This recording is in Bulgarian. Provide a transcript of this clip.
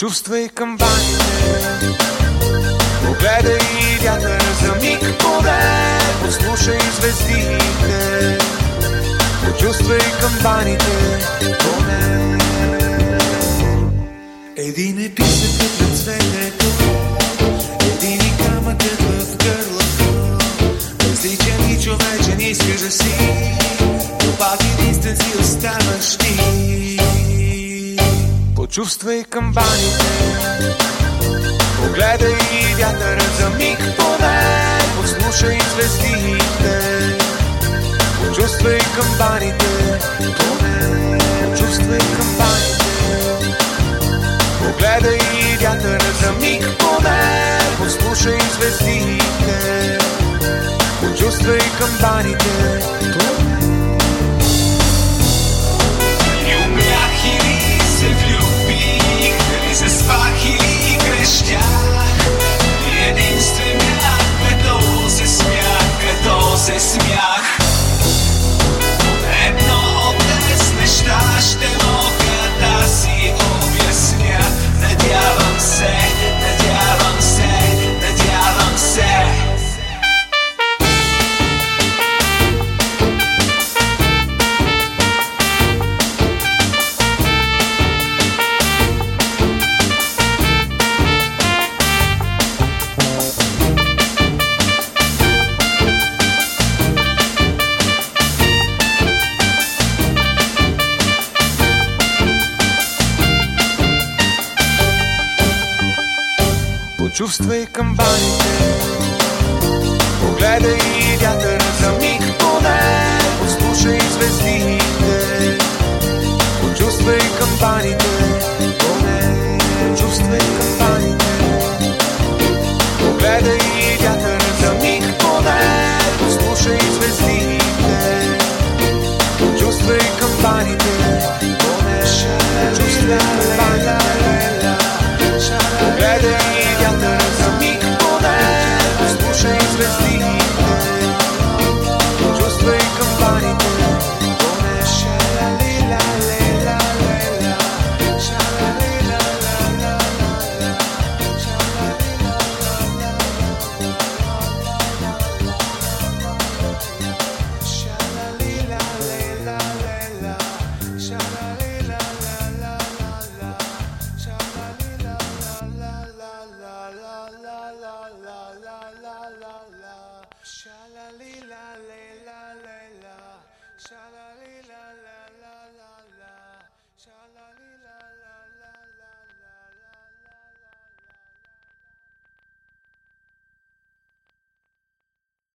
Почувствай камбаните Погледай вятър за миг поне. Послушай звездите. Почувствай камбаните поне. Един е писъкът на цветето. Един и камъкът в гърлото. Различен и човечен искаш да си. Но пак единствен си оставаш ти Почувствай камбаните Погледай вятъра за миг поне Послушай звездите Почувствай камбаните поне Почувствай камбаните Погледай вятъра за миг поне Послушай звездите Почувствай камбаните Say Чувствай камбаните, погледай и вятъра за миг поне, послушай звездите, почувствай камбаните, поне, почувствай камбаните, погледай и вятъра за миг поне, послушай звездите, почувствай камбаните, поне, почувствай камбаните.